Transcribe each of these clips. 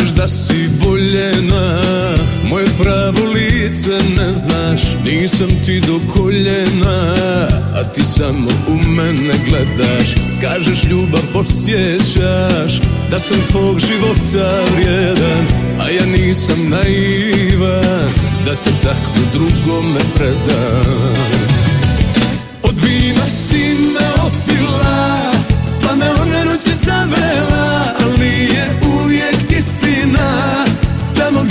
da si voljena. Moje pravo lice ne znaš Nisam ti do koljena. A ti samo u mene gledaš Kažeš ljubav posjećaš Da sam tvog života vrijedan. A ja nisam naivan Da te takvu drugome predam. Od vina si me opila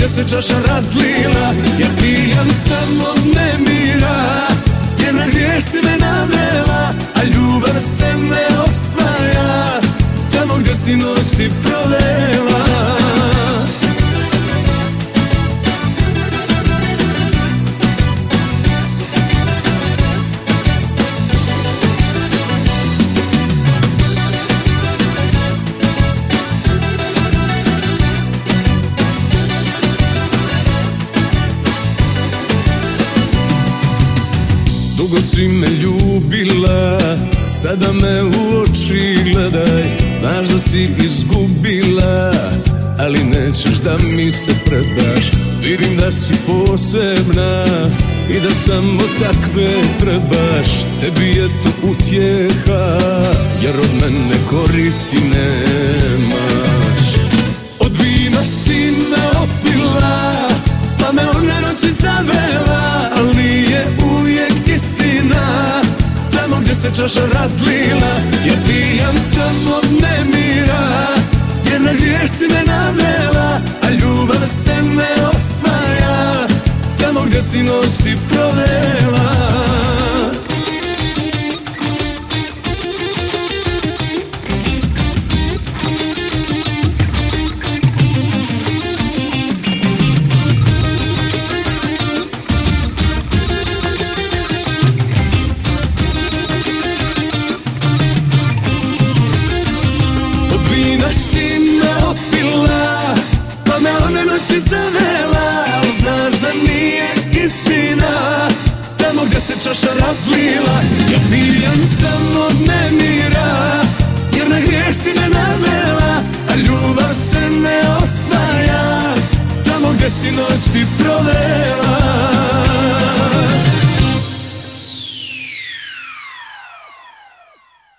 gdje se čaša razlila Ja pijan samo od nemira Jer na grijeh si me navela A ljubav se me osvaja Tamo gdje si noć ti provela Dugo si me ljubila, sada me u oči gledaj. Znaš da si izgubila, ali nećeš da mi se predaš. Vidim da si posebna i da samo takve trebaš. Tebi je to utjeha, jer od mene koristi nemaš Čaša razlila Ja pijam samo od nemira Jer na grijeh si me navela A ljubav se me osvaja. Tamo gdje si noć ti provela Vina si me opila Pa me one noći zavela. Al znaš da nije istina Tamo gdje se čaša razlila. Ja pijan samo od nemira Jer na grijeh si me navela A ljubav se ne osvaja Tamo gdje si noć ti